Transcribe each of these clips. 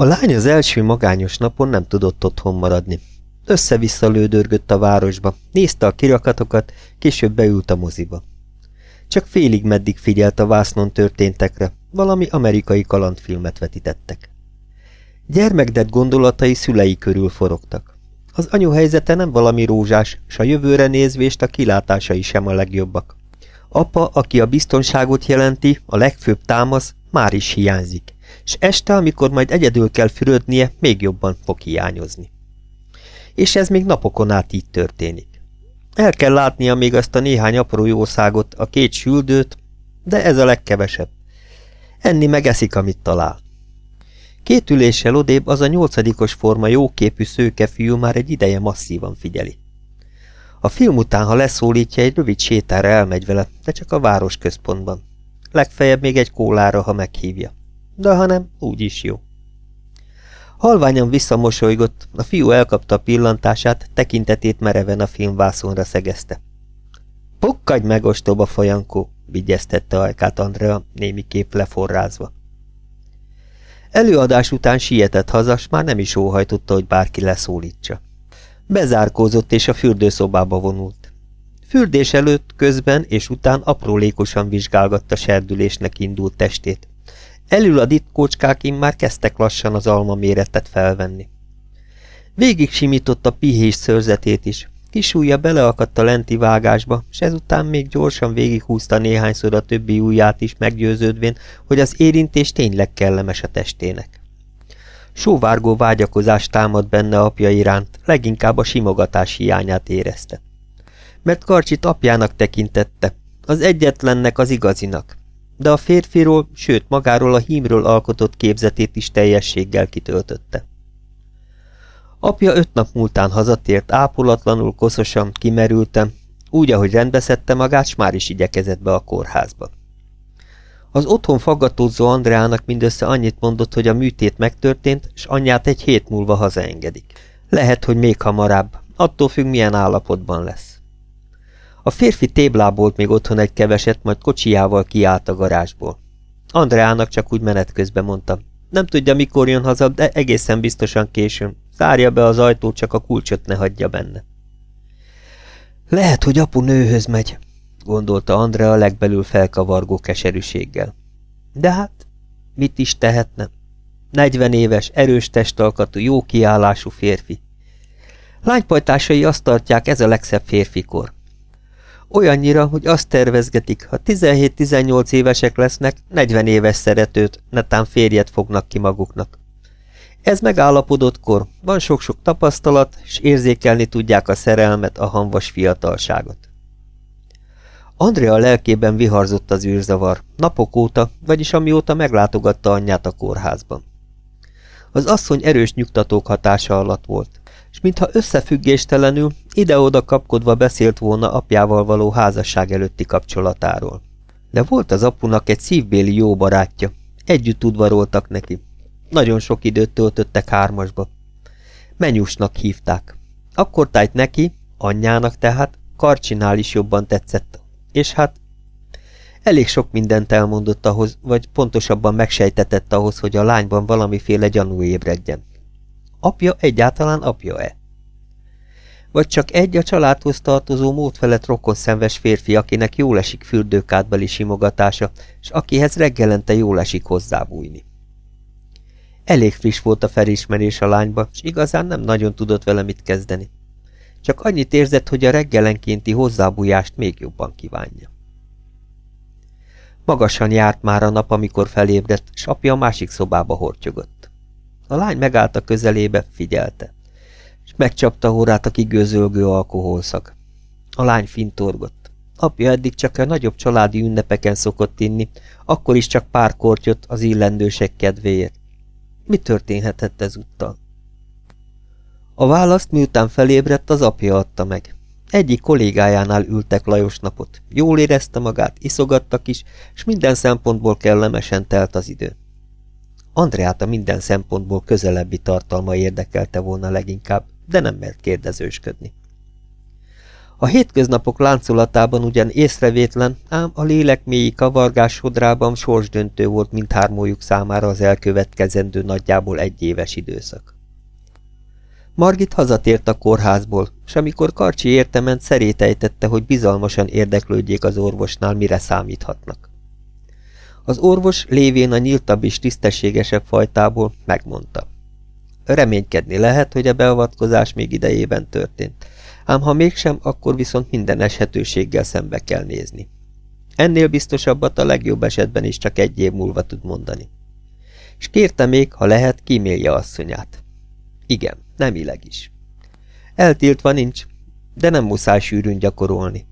A lány az első magányos napon nem tudott otthon maradni. Össze-vissza lődörgött a városba, nézte a kirakatokat, később beült a moziba. Csak félig meddig figyelt a vásznon történtekre, valami amerikai kalandfilmet vetítettek. Gyermekdet gondolatai szülei körül forogtak. Az anyu helyzete nem valami rózsás, s a jövőre nézvést a kilátásai sem a legjobbak. Apa, aki a biztonságot jelenti, a legfőbb támasz, már is hiányzik, és este, amikor majd egyedül kell fürödnie, még jobban fog hiányozni. És ez még napokon át így történik. El kell látnia még azt a néhány apró jószágot, a két süldőt, de ez a legkevesebb. Enni megeszik, amit talál. Két üléssel odébb az a nyolcadikos forma jóképű szőke fiú már egy ideje masszívan figyeli. A film után, ha leszólítja, egy rövid sétára elmegy vele, de csak a város központban. Legfeljebb még egy kólára, ha meghívja. De ha nem, úgy is jó. Halványan visszamosolygott, a fiú elkapta a pillantását, tekintetét mereven a filmvászonra szegezte. Pukkadj meg, ostoba folyankó, vigyeztette ajkát Andrea, némi kép leforrázva. Előadás után sietett haza, s már nem is óhajtotta, hogy bárki leszólítsa. Bezárkózott és a fürdőszobába vonult. Fürdés előtt, közben és után aprólékosan vizsgálgatta serdülésnek indult testét. Elül a ditkócskákin már kezdtek lassan az alma méretet felvenni. Végig simította pihés szörzetét is. Kis ujja beleakadt a lenti vágásba, s ezután még gyorsan végighúzta néhányszor a többi ujját is, meggyőződvén, hogy az érintés tényleg kellemes a testének. Sóvárgó vágyakozás támad benne apja iránt, leginkább a simogatás hiányát érezte. Mert Karcsit apjának tekintette, az egyetlennek az igazinak, de a férfiról, sőt magáról a hímről alkotott képzetét is teljességgel kitöltötte. Apja öt nap múltán hazatért ápolatlanul, koszosan, kimerültem, úgy, ahogy rendbeszedte magát, s már is igyekezett be a kórházba. Az otthon faggatózó Andreának mindössze annyit mondott, hogy a műtét megtörtént, s anyját egy hét múlva hazaengedik. Lehet, hogy még hamarabb, attól függ, milyen állapotban lesz. A férfi téblábolt még otthon egy keveset, majd kocsijával kiállt a garázsból. Andreának csak úgy menet közben mondta. Nem tudja, mikor jön haza, de egészen biztosan későn. Zárja be az ajtót, csak a kulcsot ne hagyja benne. Lehet, hogy apu nőhöz megy, gondolta Andrea legbelül felkavargó keserűséggel. De hát, mit is tehetne? Negyven éves, erős testalkatú, jó kiállású férfi. Lánypajtásai azt tartják, ez a legszebb férfikor. Olyannyira, hogy azt tervezgetik, ha 17-18 évesek lesznek, 40 éves szeretőt, netán férjet fognak ki maguknak. Ez megállapodott kor, van sok-sok tapasztalat, és érzékelni tudják a szerelmet, a hanvas fiatalságot. Andrea lelkében viharzott az űrzavar, napok óta, vagyis amióta meglátogatta anyját a kórházban. Az asszony erős nyugtatók hatása alatt volt, és mintha összefüggéstelenül, ide-oda kapkodva beszélt volna apjával való házasság előtti kapcsolatáról. De volt az apunak egy szívbéli jó barátja, együtt udvaroltak neki. Nagyon sok időt töltöttek hármasba. Menyusnak hívták. Akkor tájt neki, anyjának tehát, Karcsinál is jobban tetszett. És hát elég sok mindent elmondott ahhoz, vagy pontosabban megsejtetett ahhoz, hogy a lányban valamiféle gyanú ébredjen. Apja egyáltalán apja-e? Vagy csak egy a családhoz tartozó mód felett rokon szenves férfi, akinek jól esik fürdőkádbeli simogatása, és akihez reggelente jól esik hozzávújni. Elég friss volt a felismerés a lányba, és igazán nem nagyon tudott vele mit kezdeni. Csak annyit érzett, hogy a reggelenkénti hozzábújást még jobban kívánja. Magasan járt már a nap, amikor felébredt, s apja a másik szobába hortyogott. A lány megállt a közelébe, figyelte, és megcsapta órát a kigőzölgő alkoholszag. A lány fintorgott. Apja eddig csak a nagyobb családi ünnepeken szokott inni, akkor is csak pár kortyot az illendősek kedvéért. Mi történhetett ezúttal? A választ miután felébredt, az apja adta meg. Egyik kollégájánál ültek Lajos napot. Jól érezte magát, iszogattak is, és minden szempontból kellemesen telt az idő. Andreát a minden szempontból közelebbi tartalma érdekelte volna leginkább, de nem mert kérdezősködni. A hétköznapok láncolatában ugyan észrevétlen, ám a lélek mélyi kavargás sodrában sorsdöntő volt mindhármójuk számára az elkövetkezendő nagyjából egy éves időszak. Margit hazatért a kórházból, és amikor Karcsi értement, szerétejtette, hogy bizalmasan érdeklődjék az orvosnál, mire számíthatnak. Az orvos lévén a nyíltabb és tisztességesebb fajtából megmondta. Reménykedni lehet, hogy a beavatkozás még idejében történt, ám ha mégsem, akkor viszont minden eshetőséggel szembe kell nézni. Ennél biztosabbat a legjobb esetben is csak egy év múlva tud mondani. És kérte még, ha lehet, kímélje asszonyát. Igen, nemileg is. Eltiltva nincs, de nem muszáj sűrűn gyakorolni.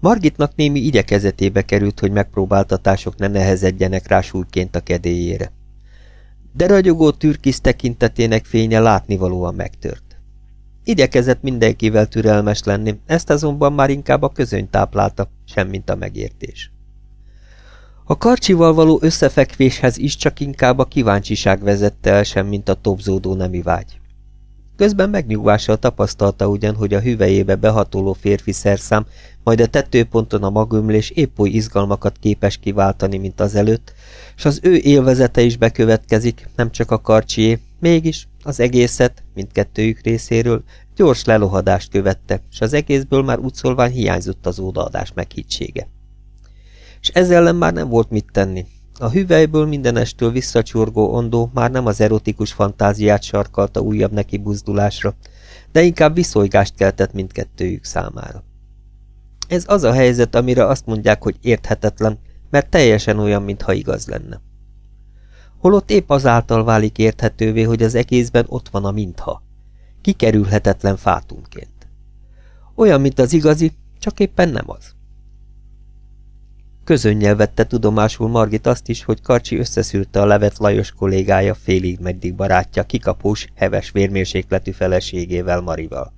Margitnak némi igyekezetébe került, hogy megpróbáltatások ne nehezedjenek rá súlyként a kedélyére. De ragyogó türkisz tekintetének fénye látnivalóan megtört. Igyekezett mindenkivel türelmes lenni, ezt azonban már inkább a közöny táplálta, semmint a megértés. A karcsival való összefekvéshez is csak inkább a kíváncsiság vezette el, semmint a topzódó nemi vágy. Közben megnyugvással tapasztalta ugyan, hogy a hüvelyébe behatoló férfi szerszám, majd a tetőponton a magömlés épp oly izgalmakat képes kiváltani, mint az előtt, és az ő élvezete is bekövetkezik, nem csak a karcsié, mégis az egészet, mindkettőjük részéről, gyors lelohadást követte, és az egészből már útszolván hiányzott az odaadás meghittsége. És ezzel ellen már nem volt mit tenni, a hüvelyből mindenestől visszacsorgó ondó már nem az erotikus fantáziát sarkalta újabb neki buzdulásra, de inkább viszonygást keltett mindkettőjük számára. Ez az a helyzet, amire azt mondják, hogy érthetetlen, mert teljesen olyan, mintha igaz lenne. Holott épp azáltal válik érthetővé, hogy az egészben ott van a mintha. Kikerülhetetlen fátumként. Olyan, mint az igazi, csak éppen nem az. Közönnyel vette tudomásul Margit azt is, hogy Karcsi összeszűrte a levet Lajos kollégája félig meddig barátja kikapós, heves vérmérsékletű feleségével Marival.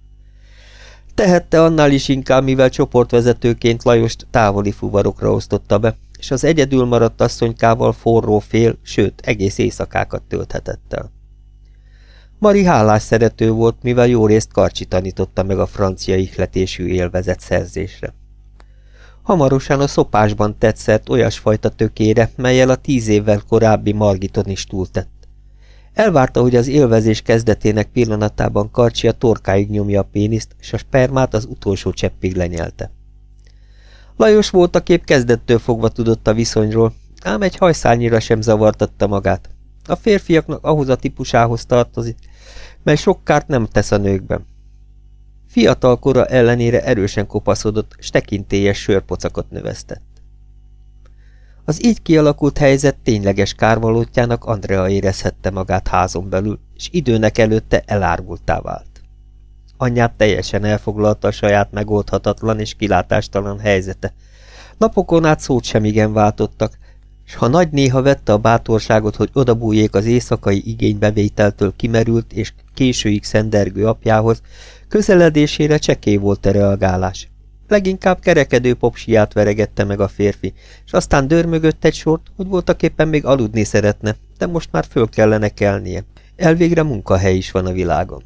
Tehette annál is inkább, mivel csoportvezetőként Lajost távoli fuvarokra osztotta be, és az egyedül maradt asszonykával forró fél, sőt, egész éjszakákat tölthetett el. Mari hálás szerető volt, mivel jó részt Karcsi tanította meg a francia ihletésű élvezet szerzésre. Hamarosan a szopásban tetszett olyasfajta tökére, melyel a tíz évvel korábbi Margiton is túltett. Elvárta, hogy az élvezés kezdetének pillanatában Karcsi a torkáig nyomja a péniszt, és a spermát az utolsó cseppig lenyelte. Lajos volt a kép kezdettől fogva tudott a viszonyról, ám egy hajszálnyira sem zavartatta magát. A férfiaknak ahhoz a típusához tartozik, mely sok kárt nem tesz a nőkben. Fiatal kora ellenére erősen kopaszodott, s tekintélyes sörpocakot növesztett. Az így kialakult helyzet tényleges kárvalótjának Andrea érezhette magát házon belül, és időnek előtte elárultá vált. Anyját teljesen elfoglalta a saját megoldhatatlan és kilátástalan helyzete. Napokon át szót sem igen váltottak, s ha nagy néha vette a bátorságot, hogy odabújék az éjszakai igénybevételtől kimerült és későig szendergő apjához, Közeledésére csekély volt a reagálás. Leginkább kerekedő popsiát veregette meg a férfi, és aztán dörmögött egy sort, hogy voltak éppen még aludni szeretne, de most már föl kellene kelnie. Elvégre munkahely is van a világon.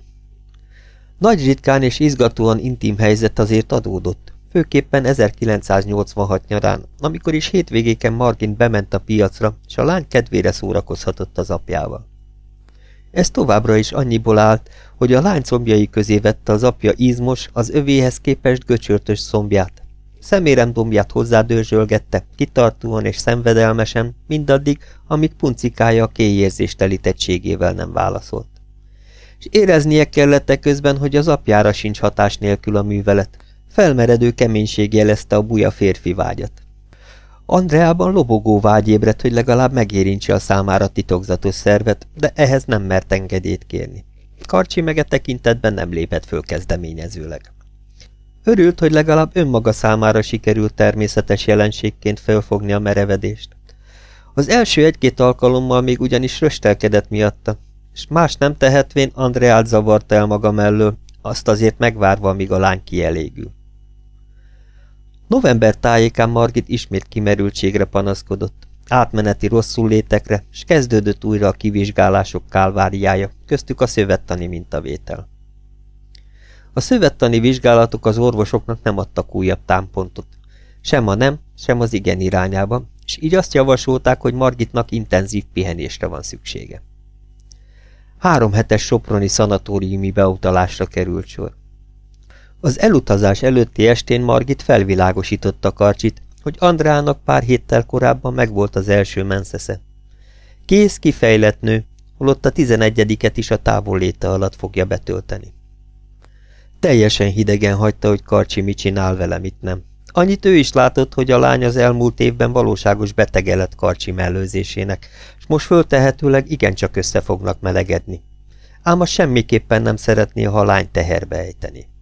Nagy ritkán és izgatóan intim helyzet azért adódott, főképpen 1986 nyarán, amikor is hétvégéken Margin bement a piacra, és a lány kedvére szórakozhatott az apjával. Ez továbbra is annyiból állt, hogy a lány combjai közé vette az apja izmos, az övéhez képest göcsörtös szombját. Szemérem dombját hozzádőrzsölgette, kitartóan és szenvedelmesen, mindaddig, amíg puncikája a kéjérzés telítettségével nem válaszolt. És éreznie kellett közben, hogy az apjára sincs hatás nélkül a művelet. Felmeredő keménység jelezte a buja férfi vágyat. Andreában lobogó vágy ébredt, hogy legalább megérintse a számára titokzatos szervet, de ehhez nem mert engedélyt kérni. Karcsi meg e tekintetben nem lépett föl kezdeményezőleg. Örült, hogy legalább önmaga számára sikerült természetes jelenségként felfogni a merevedést. Az első egy-két alkalommal még ugyanis röstelkedett miatta, és más nem tehetvén Andreát zavarta el maga mellől, azt azért megvárva, míg a lány kielégül. November tájékán Margit ismét kimerültségre panaszkodott, átmeneti rosszul létekre, s kezdődött újra a kivizsgálások kálváriája, köztük a szövettani mintavétel. A szövettani vizsgálatok az orvosoknak nem adtak újabb támpontot. Sem a nem, sem az igen irányába, és így azt javasolták, hogy Margitnak intenzív pihenésre van szüksége. Három hetes soproni szanatóriumi beutalásra került sor. Az elutazás előtti estén Margit felvilágosította Karcsit, hogy Andrának pár héttel korábban megvolt az első menszesze. Kész, kifejlett nő, holott a tizenegyediket is a távol léte alatt fogja betölteni. Teljesen hidegen hagyta, hogy Karcsi mit csinál vele, mit nem. Annyit ő is látott, hogy a lány az elmúlt évben valóságos betege lett Karcsi mellőzésének, és most föltehetőleg igencsak össze fognak melegedni. Ám a semmiképpen nem szeretné, ha a lány teherbe ejteni.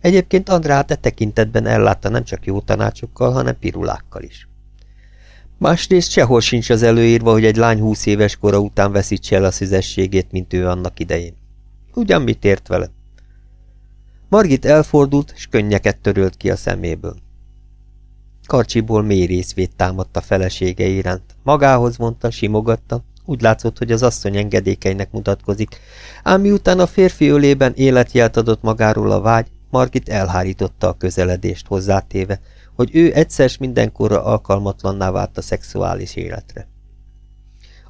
Egyébként Andrát e tekintetben ellátta nem csak jó tanácsokkal, hanem pirulákkal is. Másrészt sehol sincs az előírva, hogy egy lány húsz éves kora után veszítse el a szüzességét, mint ő annak idején. Ugyan mit ért vele? Margit elfordult, és könnyeket törölt ki a szeméből. Karcsiból mély részvét támadt a felesége iránt. Magához mondta, simogatta, úgy látszott, hogy az asszony engedékeinek mutatkozik, ám miután a férfi ölében életjelt adott magáról a vágy, Margit elhárította a közeledést hozzátéve, hogy ő egyszer mindenkorra alkalmatlanná vált a szexuális életre.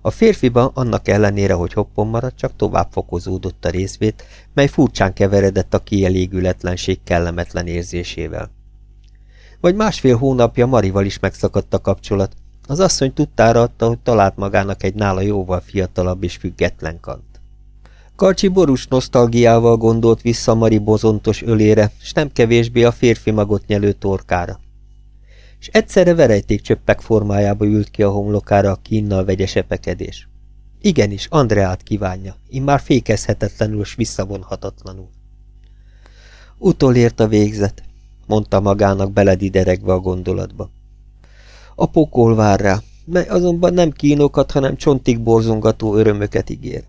A férfiban annak ellenére, hogy hoppon maradt, csak tovább fokozódott a részvét, mely furcsán keveredett a kielégületlenség kellemetlen érzésével. Vagy másfél hónapja Marival is megszakadt a kapcsolat. Az asszony tudtára adta, hogy talált magának egy nála jóval fiatalabb és független kant. Karcsi borús nosztalgiával gondolt vissza Mari bozontos ölére, s nem kevésbé a férfi magot nyelő torkára és egyszerre verejtékcsöppek formájába ült ki a homlokára a kínnal vegyes epekedés. Igenis, Andreát kívánja, immár fékezhetetlenül és visszavonhatatlanul. Utolért a végzet, mondta magának beledideregve a gondolatba. A pokol vár rá, mely azonban nem kínokat, hanem csontig borzongató örömöket ígér.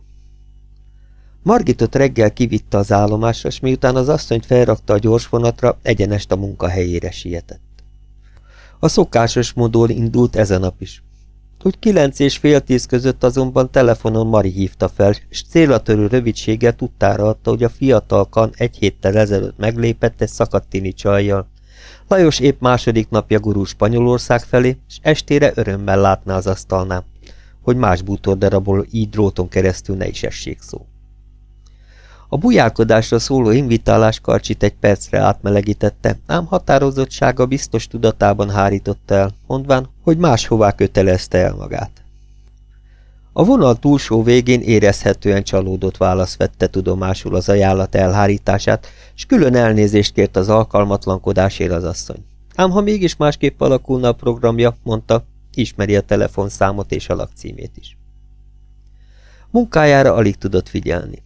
Margitot reggel kivitte az állomásra, és miután az asszonyt felrakta a gyorsvonatra, egyenest a munkahelyére sietett. A szokásos módon indult ezen nap is. Úgy kilenc és fél tíz között azonban telefonon Mari hívta fel, és célatörő rövidséggel tudtára adta, hogy a fiatal kan egy héttel ezelőtt meglépett egy szakadtini csajjal. Lajos épp második napja gurul Spanyolország felé, és estére örömmel látná az asztalnál, hogy más bútordarabból így dróton keresztül ne is essék szó. A bujálkodásra szóló invitálás karcsit egy percre átmelegítette, ám határozottsága biztos tudatában hárította el, mondván, hogy máshová kötelezte el magát. A vonal túlsó végén érezhetően csalódott válasz vette tudomásul az ajánlat elhárítását, és külön elnézést kért az alkalmatlankodásért az asszony. Ám ha mégis másképp alakulna a programja, mondta, ismeri a telefonszámot és a lakcímét is. Munkájára alig tudott figyelni.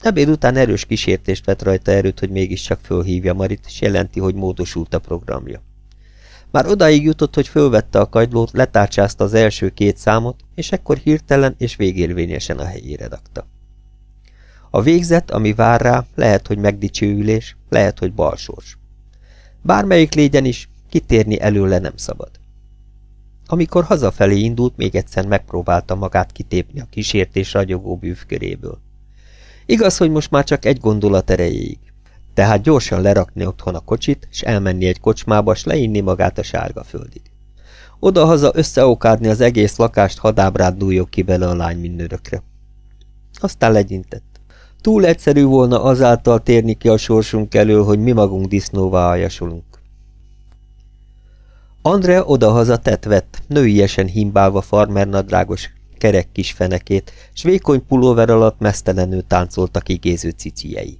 Ebéd után erős kísértést vett rajta erőt, hogy mégiscsak fölhívja Marit, és jelenti, hogy módosult a programja. Már odáig jutott, hogy fölvette a kagylót, letárcsázta az első két számot, és ekkor hirtelen és végérvényesen a helyére rakta. A végzet, ami vár rá, lehet, hogy megdicsőülés, lehet, hogy balsors. Bármelyik légyen is, kitérni előle nem szabad. Amikor hazafelé indult, még egyszer megpróbálta magát kitépni a kísértés ragyogó bűvköréből. Igaz, hogy most már csak egy gondolat erejéig. Tehát gyorsan lerakni otthon a kocsit, és elmenni egy kocsmába, s leinni magát a sárga földig. Oda-haza összeokádni az egész lakást, hadábrád dújok ki bele a lány mindörökre. Aztán legyintett. Túl egyszerű volna azáltal térni ki a sorsunk elől, hogy mi magunk disznóvá aljasolunk. Andrea odahaza tett vett, nőiesen himbálva farmernadrágos kerek kis fenekét, s vékony pulóver alatt mesztelenül táncoltak igéző ciciei.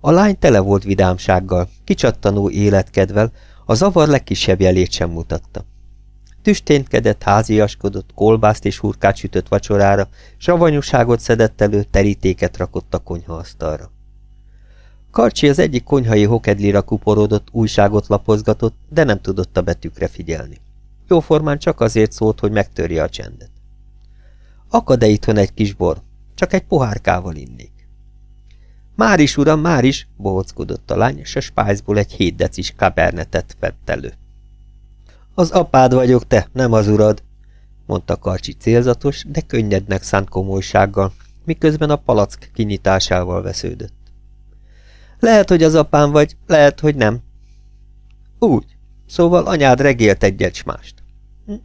A lány tele volt vidámsággal, kicsattanó életkedvel, a zavar legkisebb jelét sem mutatta. Tüsténkedett, háziaskodott, kolbászt és hurkát sütött vacsorára, savanyúságot szedett elő, terítéket rakott a konyhaasztalra. Karcsi az egyik konyhai hokedlira kuporodott, újságot lapozgatott, de nem tudott a betűkre figyelni. Jóformán csak azért szólt, hogy megtörje a csendet. Akad-e itthon egy kis bor? Csak egy pohárkával innék. Már is, uram, már is, bohockodott a lány, és a spájzból egy hét decis kabernetet vett elő. Az apád vagyok te, nem az urad, mondta Karcsi célzatos, de könnyednek szánt komolysággal, miközben a palack kinyitásával vesződött. Lehet, hogy az apám vagy, lehet, hogy nem. Úgy. Szóval anyád regélt egy mást.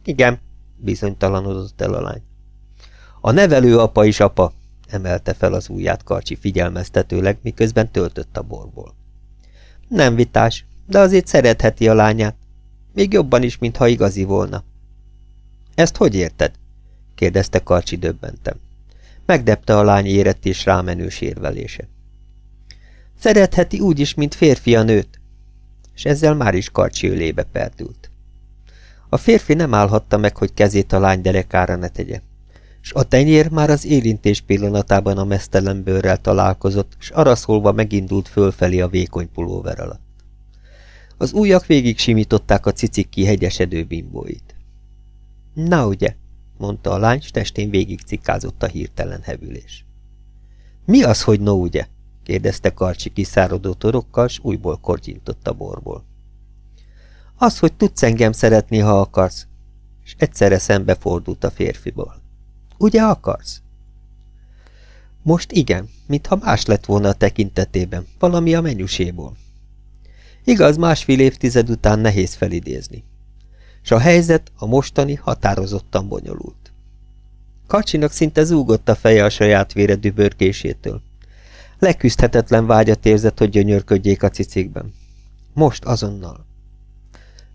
Igen, bizonytalanodott el a lány. A nevelő apa is apa, emelte fel az ujját Karcsi figyelmeztetőleg, miközben töltött a borból. Nem vitás, de azért szeretheti a lányát. Még jobban is, mintha igazi volna. Ezt hogy érted? kérdezte Karcsi döbbentem. Megdepte a lány érett és rámenős érvelése. Szeretheti úgy is, mint férfi a nőt. És ezzel már is Karcsi ölébe perdült. A férfi nem állhatta meg, hogy kezét a lány derekára ne tegye. S a tenyér már az érintés pillanatában a mesztelen bőrrel találkozott, s araszolva megindult fölfelé a vékony pulóver alatt. Az ujjak végig simították a cicik kihegyesedő bimbóit. Na ugye, mondta a lány, s testén végig cikázott a hirtelen hevülés. Mi az, hogy no ugye? kérdezte Karcsi kiszárodó torokkal, s újból kortyintott a borból. Az, hogy tudsz engem szeretni, ha akarsz, és egyszerre szembe fordult a férfiból. Ugye akarsz? Most igen, mintha más lett volna a tekintetében, valami a menyuséból. Igaz, másfél évtized után nehéz felidézni. S a helyzet a mostani határozottan bonyolult. Kacsinak szinte zúgott a feje a saját vére dübörkésétől. Leküzdhetetlen vágyat érzett, hogy gyönyörködjék a cicikben. Most azonnal.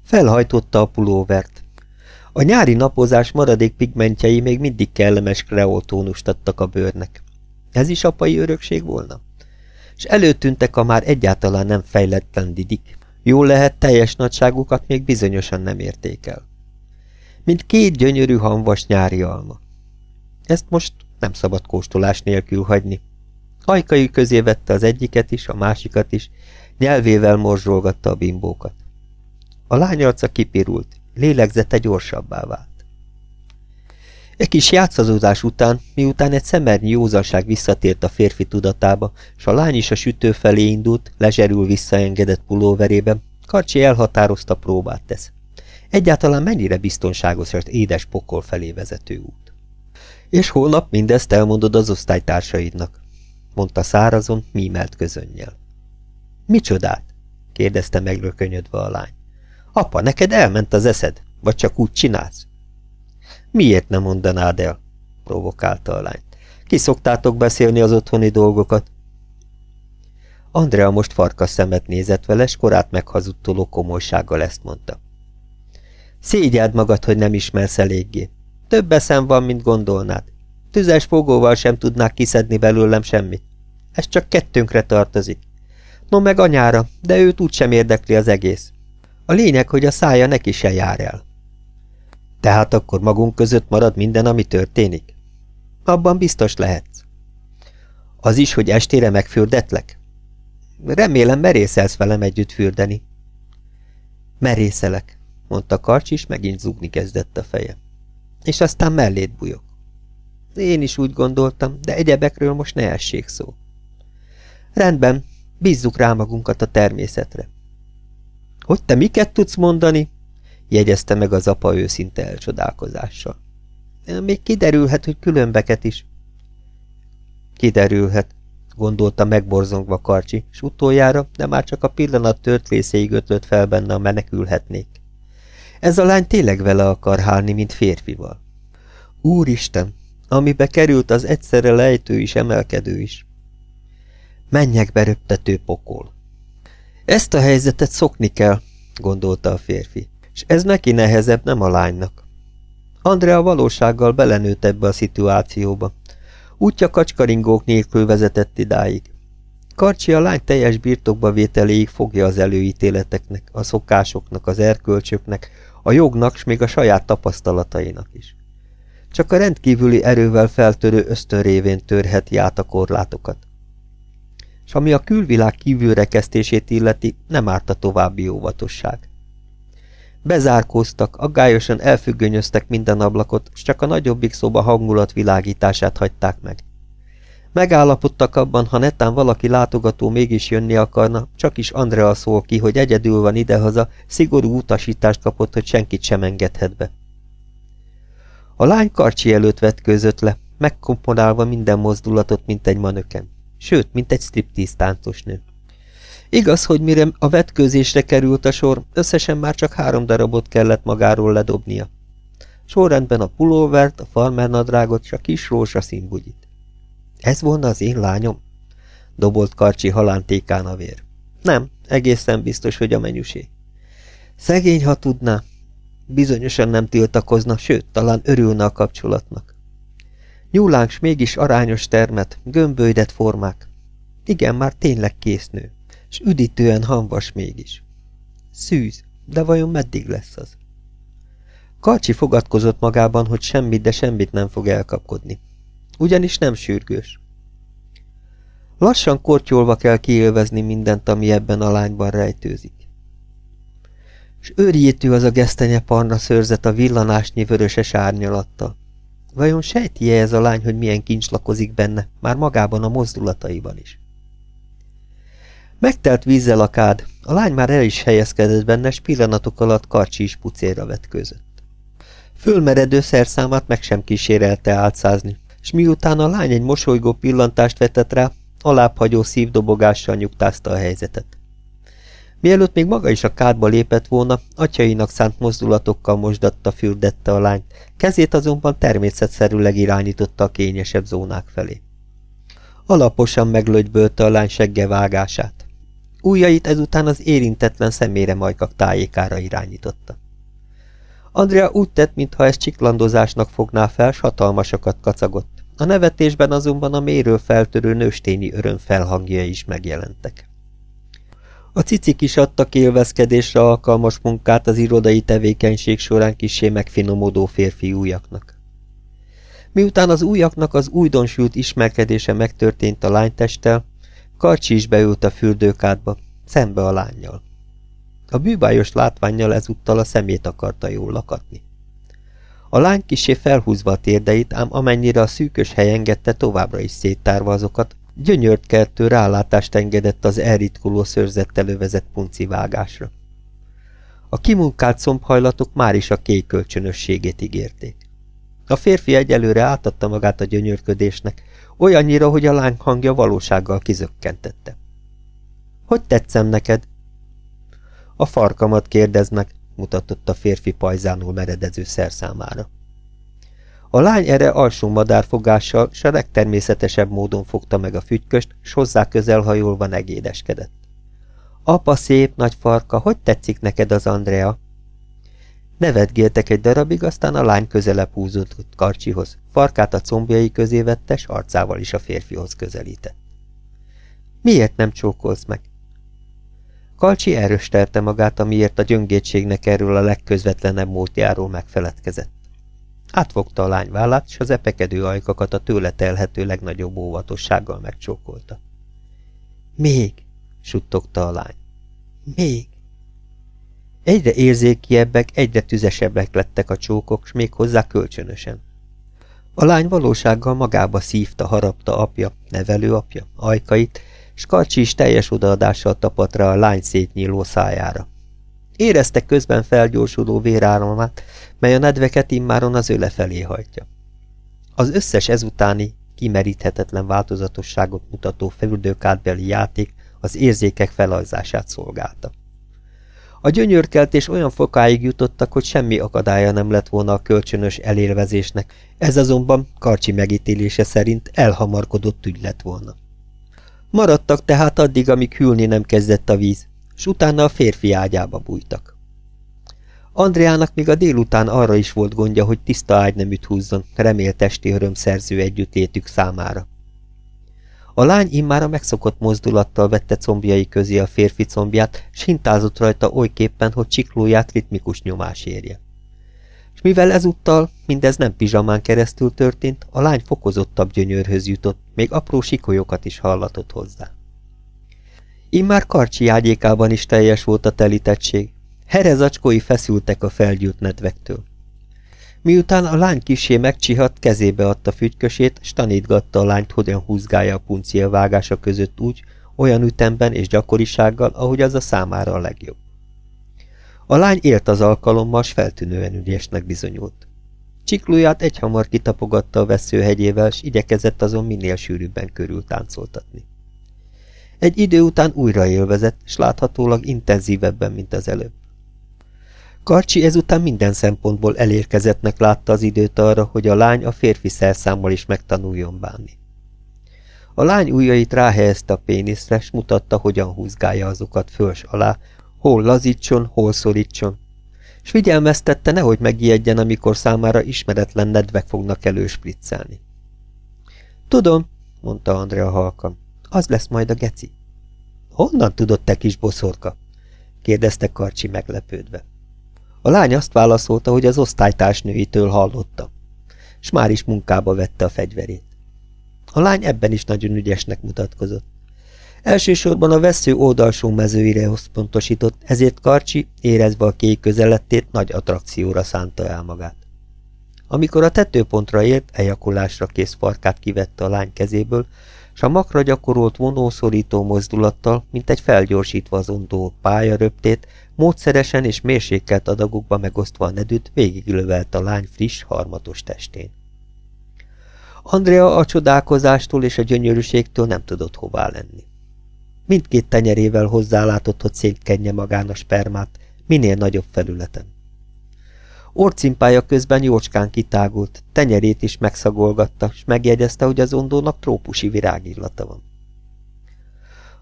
Felhajtotta a pulóvert. A nyári napozás maradék pigmentjei még mindig kellemes kreoltónust adtak a bőrnek. Ez is apai örökség volna? És előtűntek a már egyáltalán nem fejletlen didik. Jól lehet, teljes nagyságukat még bizonyosan nem érték el. Mint két gyönyörű hanvas nyári alma. Ezt most nem szabad kóstolás nélkül hagyni. Hajkai közé vette az egyiket is, a másikat is, nyelvével morzsolgatta a bimbókat. A lány arca kipirult, lélegzete gyorsabbá vált. Egy kis játszazódás után, miután egy szemernyi józanság visszatért a férfi tudatába, s a lány is a sütő felé indult, lezserül visszaengedett pulóverében, Karcsi elhatározta próbát tesz. Egyáltalán mennyire biztonságos az édes pokol felé vezető út. És holnap mindezt elmondod az osztálytársaidnak, mondta szárazon, mímelt közönnyel. Micsodát? kérdezte megrökönyödve a lány. Apa, neked elment az eszed, vagy csak úgy csinálsz? Miért nem mondanád el? provokálta a lányt. Ki szoktátok beszélni az otthoni dolgokat? Andrea most farkas szemet nézett vele, s korát meghazudtoló komolysággal ezt mondta. Szégyeld magad, hogy nem ismersz eléggé. Több eszem van, mint gondolnád. Tüzes fogóval sem tudnák kiszedni belőlem semmit. Ez csak kettőnkre tartozik. No meg anyára, de őt úgysem érdekli az egész. A lényeg, hogy a szája neki se jár el. Tehát akkor magunk között marad minden, ami történik? Abban biztos lehetsz. Az is, hogy estére megfürdetlek? Remélem merészelsz velem együtt fürdeni. Merészelek, mondta Karcs, és megint zúgni kezdett a feje. És aztán mellét bujok. Én is úgy gondoltam, de egyebekről most ne essék szó. Rendben, bízzuk rá magunkat a természetre. Hogy te miket tudsz mondani? jegyezte meg az apa őszinte elcsodálkozással. Még kiderülhet, hogy különbeket is. Kiderülhet, gondolta megborzongva Karcsi, s utoljára, de már csak a pillanat tört részéig ötlött fel benne, a menekülhetnék. Ez a lány tényleg vele akar hálni, mint férfival. Úristen, amibe került az egyszerre lejtő is, emelkedő is. Menjek be röptető pokol. Ezt a helyzetet szokni kell, gondolta a férfi, és ez neki nehezebb, nem a lánynak. Andrea valósággal belenőtt ebbe a szituációba. Útja kacskaringók nélkül vezetett idáig. Karcsi a lány teljes birtokba vételéig fogja az előítéleteknek, a szokásoknak, az erkölcsöknek, a jognak, s még a saját tapasztalatainak is. Csak a rendkívüli erővel feltörő ösztön révén törheti át a korlátokat s ami a külvilág kívülrekesztését illeti, nem árt a további óvatosság. Bezárkóztak, aggályosan elfüggönyöztek minden ablakot, s csak a nagyobbik szoba hangulatvilágítását hagyták meg. Megállapodtak abban, ha netán valaki látogató mégis jönni akarna, csak is Andrea szól ki, hogy egyedül van idehaza, szigorú utasítást kapott, hogy senkit sem engedhet be. A lány karcsi előtt vetkőzött le, megkomponálva minden mozdulatot, mint egy manöken sőt, mint egy striptease nő. Igaz, hogy mire a vetkőzésre került a sor, összesen már csak három darabot kellett magáról ledobnia. Sorrendben a pulóvert, a farmernadrágot és a kis rózsaszín bugyit. Ez volna az én lányom? Dobolt Karcsi halántékán a vér. Nem, egészen biztos, hogy a menyusé. Szegény, ha tudná. Bizonyosan nem tiltakozna, sőt, talán örülne a kapcsolatnak. Nyúlánk s mégis arányos termet, gömbölydet formák. Igen, már tényleg késznő, s üdítően hanvas mégis. Szűz, de vajon meddig lesz az? Karcsi fogadkozott magában, hogy semmit, de semmit nem fog elkapkodni. Ugyanis nem sürgős. Lassan kortyolva kell kiélvezni mindent, ami ebben a lányban rejtőzik. S őrjétű az a gesztenye parna szőrzet a villanásnyi vöröses árnyalattal. Vajon sejti -e ez a lány, hogy milyen kincs lakozik benne, már magában a mozdulataiban is? Megtelt vízzel a kád, a lány már el is helyezkedett benne, s pillanatok alatt karcsi is pucéra vetkőzött. Fölmeredő szerszámát meg sem kísérelte átszázni, s miután a lány egy mosolygó pillantást vetett rá, alábbhagyó szívdobogással nyugtázta a helyzetet. Mielőtt még maga is a kádba lépett volna, atyainak szánt mozdulatokkal mosdatta, fürdette a lányt, kezét azonban természetszerűleg irányította a kényesebb zónák felé. Alaposan meglögybölte a lány segge vágását. Újjait ezután az érintetlen szemére majkak tájékára irányította. Andrea úgy tett, mintha ezt csiklandozásnak fogná fel, s hatalmasokat kacagott. A nevetésben azonban a méről feltörő nőstényi öröm felhangja is megjelentek. A cicik is adtak élvezkedésre alkalmas munkát az irodai tevékenység során kisé megfinomodó férfi újaknak. Miután az újaknak az újdonsült ismerkedése megtörtént a lánytesttel, Karcsi is beült a fürdőkádba, szembe a lányjal. A bűbájos látványjal ezúttal a szemét akarta jól lakatni. A lány kisé felhúzva a térdeit, ám amennyire a szűkös hely engedte továbbra is széttárva azokat, gyönyört kertő rálátást engedett az elritkuló szőrzettel övezett punci vágásra. A kimunkált szombhajlatok már is a kék kölcsönösségét ígérték. A férfi egyelőre átadta magát a gyönyörködésnek, olyannyira, hogy a lány hangja valósággal kizökkentette. Hogy tetszem neked? A farkamat kérdez meg, mutatott a férfi pajzánul meredező szerszámára. A lány erre alsó madárfogással, s a legtermészetesebb módon fogta meg a fügyköst, s hozzá közelhajolva negédeskedett. Apa szép nagy farka, hogy tetszik neked az Andrea? Nevetgéltek egy darabig, aztán a lány közelebb húzódott Karcsihoz, farkát a combjai közé vette, s arcával is a férfihoz közelített. Miért nem csókolsz meg? Kalcsi erőstelte magát, amiért a gyöngétségnek erről a legközvetlenebb módjáról megfeledkezett. Átfogta a lány vállát, és az epekedő ajkakat a tőle telhető legnagyobb óvatossággal megcsókolta. Még, suttogta a lány. Még. Egyre érzékiebbek, egyre tüzesebbek lettek a csókok, s még hozzá kölcsönösen. A lány valósággal magába szívta, harapta apja, nevelőapja, ajkait, s Karcsi is teljes odaadással tapadt rá a lány szétnyíló szájára. Érezte közben felgyorsuló véráramát, mely a nedveket immáron az öle felé hajtja. Az összes ezutáni, kimeríthetetlen változatosságot mutató felüldőkátbeli játék az érzékek felajzását szolgálta. A gyönyörkeltés olyan fokáig jutottak, hogy semmi akadálya nem lett volna a kölcsönös elélvezésnek, ez azonban Karcsi megítélése szerint elhamarkodott ügy lett volna. Maradtak tehát addig, amíg hűlni nem kezdett a víz, s utána a férfi ágyába bújtak. Andriának még a délután arra is volt gondja, hogy tiszta ágyneműt húzzon, remélt testi öröm szerző együttétük számára. A lány immár a megszokott mozdulattal vette combjai közé a férfi combját, s hintázott rajta olyképpen, hogy csiklóját ritmikus nyomás érje. És mivel ezúttal mindez nem pizsamán keresztül történt, a lány fokozottabb gyönyörhöz jutott, még apró sikolyokat is hallatott hozzá. Immár karcsi ágyékában is teljes volt a telítettség. Herezacskói feszültek a felgyűlt nedvektől. Miután a lány kisé megcsihat, kezébe adta fügykösét, s tanítgatta a lányt, hogyan húzgálja a puncia vágása között úgy, olyan ütemben és gyakorisággal, ahogy az a számára a legjobb. A lány élt az alkalommal, s feltűnően ügyesnek bizonyult. Csiklóját egyhamar kitapogatta a veszőhegyével, s igyekezett azon minél sűrűbben körül táncoltatni. Egy idő után újra élvezett, s láthatólag intenzívebben, mint az előbb. Karcsi ezután minden szempontból elérkezettnek látta az időt arra, hogy a lány a férfi szerszámmal is megtanuljon bánni. A lány ujjait ráhelyezte a péniszre, s mutatta, hogyan húzgálja azokat föls alá, hol lazítson, hol szorítson, s figyelmeztette, nehogy megijedjen, amikor számára ismeretlen nedvek fognak előspriccelni. Tudom, mondta Andrea halkan, az lesz majd a geci. Honnan tudott te kis boszorka? kérdezte Karcsi meglepődve. A lány azt válaszolta, hogy az osztálytársnőitől hallotta, s már is munkába vette a fegyverét. A lány ebben is nagyon ügyesnek mutatkozott. Elsősorban a vesző oldalsó mezőire összpontosított, ezért Karcsi, érezve a kék közelettét, nagy attrakcióra szánta el magát. Amikor a tetőpontra ért, ejakulásra kész farkát kivette a lány kezéből, s a makra gyakorolt vonószorító mozdulattal, mint egy felgyorsítva az ondó pálya röptét, módszeresen és mérsékelt adagokba megosztva a nedűt, végiglövelt a lány friss, harmatos testén. Andrea a csodálkozástól és a gyönyörűségtől nem tudott hová lenni. Mindkét tenyerével hozzálátott, hogy szétkenje magán a spermát, minél nagyobb felületen. Orcimpája közben jócskán kitágult, tenyerét is megszagolgatta, és megjegyezte, hogy az ondónak trópusi virágillata van.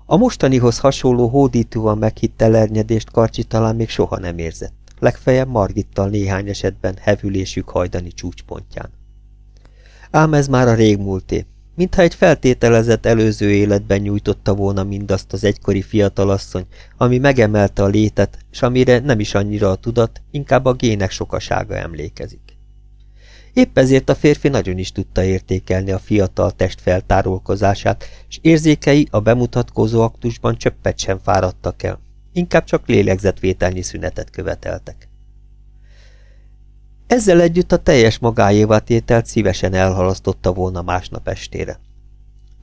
A mostanihoz hasonló hódítóan meghitt elernyedést Karcsi talán még soha nem érzett, legfeljebb Margittal néhány esetben hevülésük hajdani csúcspontján. Ám ez már a régmúlté, mintha egy feltételezett előző életben nyújtotta volna mindazt az egykori fiatalasszony, ami megemelte a létet, és amire nem is annyira a tudat, inkább a gének sokasága emlékezik. Épp ezért a férfi nagyon is tudta értékelni a fiatal test feltárolkozását, és érzékei a bemutatkozó aktusban csöppet sem fáradtak el, inkább csak lélegzetvételnyi szünetet követeltek. Ezzel együtt a teljes magáévá tételt szívesen elhalasztotta volna másnap estére.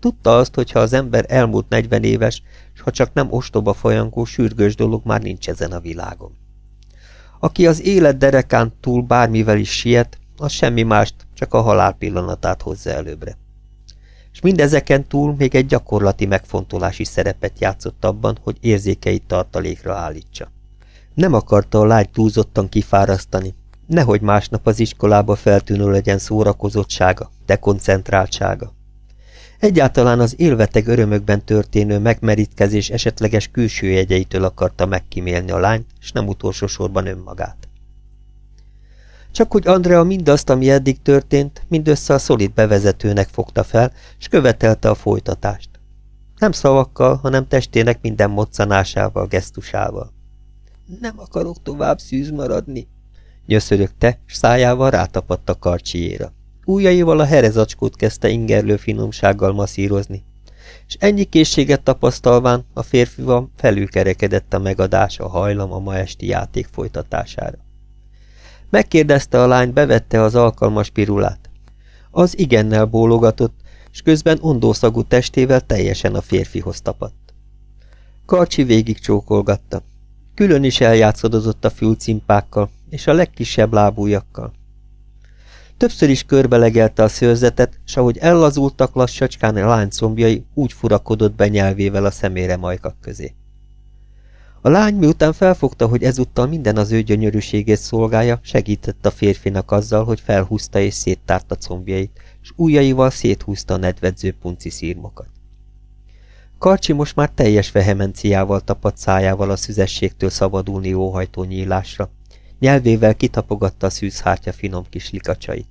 Tudta azt, hogy ha az ember elmúlt negyven éves, s ha csak nem ostoba folyankó, sürgős dolog már nincs ezen a világon. Aki az élet derekán túl bármivel is siet, az semmi mást, csak a halál pillanatát hozza előbbre. És mindezeken túl még egy gyakorlati megfontolási szerepet játszott abban, hogy érzékeit tartalékra állítsa. Nem akarta a lány túlzottan kifárasztani, Nehogy másnap az iskolába feltűnő legyen szórakozottsága, dekoncentráltsága. Egyáltalán az élveteg örömökben történő megmerítkezés esetleges külső jegyeitől akarta megkímélni a lányt, és nem utolsó sorban önmagát. Csak hogy Andrea mindazt, ami eddig történt, mindössze a szolid bevezetőnek fogta fel, és követelte a folytatást. Nem szavakkal, hanem testének minden moccanásával, gesztusával. Nem akarok tovább szűz maradni, Nyöszörögte, s szájával rátapadt a karcsiéra. Újjaival a herezacskót kezdte ingerlő finomsággal masszírozni, és ennyi készséget tapasztalván a férfival felülkerekedett a megadás a hajlam a ma esti játék folytatására. Megkérdezte a lány, bevette az alkalmas pirulát. Az igennel bólogatott, és közben ondószagú testével teljesen a férfihoz tapadt. Karcsi végig csókolgatta. Külön is eljátszadozott a fülcimpákkal, és a legkisebb lábújakkal. Többször is körbelegelte a szőrzetet, s ahogy ellazultak lassacskán a lány úgy furakodott be nyelvével a szemére majkak közé. A lány miután felfogta, hogy ezúttal minden az ő gyönyörűségét szolgálja, segített a férfinak azzal, hogy felhúzta és széttárta combjait, s ujjaival széthúzta a nedvedző punci szírmokat. Karcsi most már teljes vehemenciával tapadt szájával a szüzességtől szabadulni óhajtó nyílásra, Nyelvével kitapogatta a szűzhártya finom kis likacsait.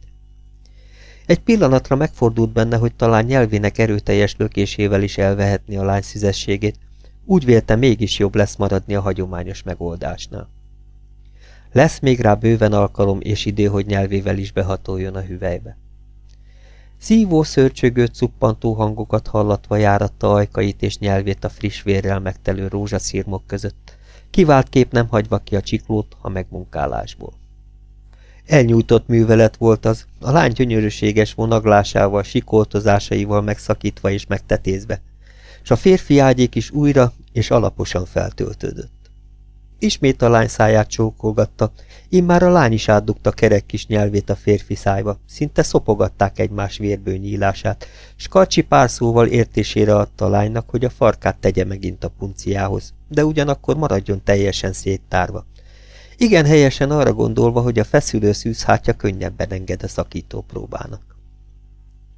Egy pillanatra megfordult benne, hogy talán nyelvének erőteljes lökésével is elvehetni a lány szüzességét, úgy vélte mégis jobb lesz maradni a hagyományos megoldásnál. Lesz még rá bőven alkalom és idő, hogy nyelvével is behatoljon a hüvelybe. Szívó, szörcsögő, cuppantó hangokat hallatva járatta ajkait és nyelvét a friss vérrel megtelő rózsaszírmok között, kép nem hagyva ki a csiklót a megmunkálásból. Elnyújtott művelet volt az, a lány gyönyörűséges vonaglásával, sikoltozásaival megszakítva és megtetézve, és a férfi ágyék is újra és alaposan feltöltődött. Ismét a lány száját csókolgatta, immár a lány is átdugta kerek kis nyelvét a férfi szájba, szinte szopogatták egymás vérből nyílását, s Karcsi pár szóval értésére adta a lánynak, hogy a farkát tegye megint a punciához, de ugyanakkor maradjon teljesen széttárva. Igen helyesen arra gondolva, hogy a feszülő szűzhátja könnyebben enged a szakító próbának.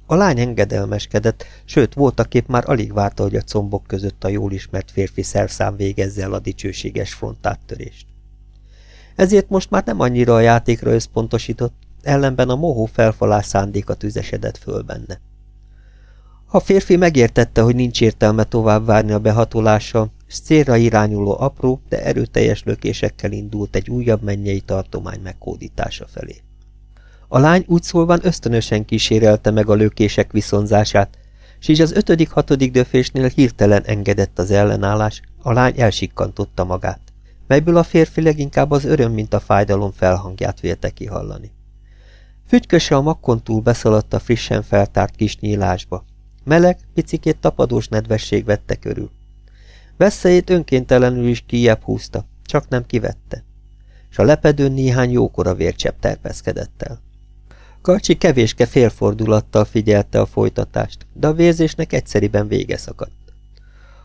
A lány engedelmeskedett, sőt voltaképp már alig várta, hogy a combok között a jól ismert férfi szerszám végezze el a dicsőséges frontáttörést. Ezért most már nem annyira a játékra összpontosított, ellenben a mohó felfalás szándéka tüzesedett föl benne. A férfi megértette, hogy nincs értelme tovább várni a behatolással, és célra irányuló apró, de erőteljes lökésekkel indult egy újabb mennyei tartomány megkódítása felé. A lány úgy szólván ösztönösen kísérelte meg a lökések viszonzását, s így az ötödik-hatodik döfésnél hirtelen engedett az ellenállás, a lány elsikkantotta magát, melyből a férfi leginkább az öröm, mint a fájdalom felhangját vélte kihallani. Fügyköse a makkon túl beszaladt a frissen feltárt kis nyílásba. Meleg, picikét tapadós nedvesség vette körül. Veszélyét önkéntelenül is kijebb húzta, csak nem kivette, s a lepedőn néhány jókora vércsepp terpeszkedett el. Karcsi kevéske félfordulattal figyelte a folytatást, de a vérzésnek egyszeriben vége szakadt.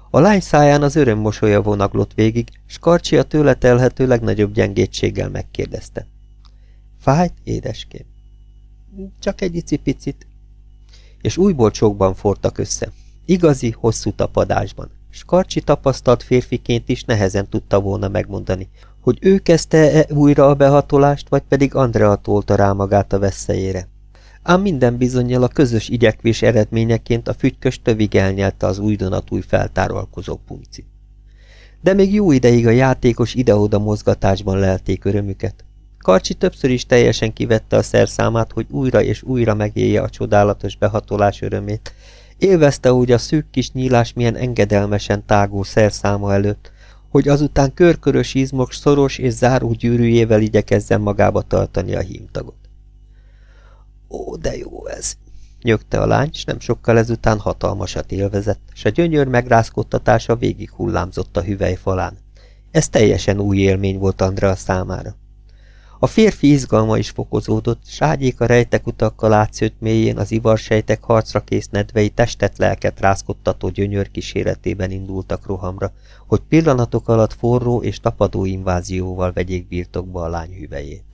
A lány száján az öröm mosolya vonaglott végig, s Karcsi a tőle telhető legnagyobb gyengétséggel megkérdezte. Fájt, édeském? Csak egy icipicit. És újból csokban fortak össze. Igazi, hosszú tapadásban. Skarcsi tapasztalt férfiként is nehezen tudta volna megmondani, hogy ő kezdte-e újra a behatolást, vagy pedig Andrea tolta rá magát a veszélyére. Ám minden bizonyal a közös igyekvés eredményeként a fügykös tövig elnyelte az újdonatúj feltáralkozó punci. De még jó ideig a játékos ide-oda mozgatásban lelték örömüket. Karcsi többször is teljesen kivette a szerszámát, hogy újra és újra megélje a csodálatos behatolás örömét. Élvezte úgy a szűk kis nyílás milyen engedelmesen tágó szerszáma előtt, hogy azután körkörös izmok szoros és záró gyűrűjével igyekezzen magába tartani a hímtagot. Ó, de jó ez! nyögte a lány, s nem sokkal ezután hatalmasat élvezett, s a gyönyör megrázkodtatása végig hullámzott a hüvely falán. Ez teljesen új élmény volt Andrea számára. A férfi izgalma is fokozódott, s a rejtek utakkal átszőtt mélyén az ivarsejtek harcra kész nedvei testet-lelket rázkodtató gyönyör kíséretében indultak rohamra, hogy pillanatok alatt forró és tapadó invázióval vegyék birtokba a lány hüvelyét.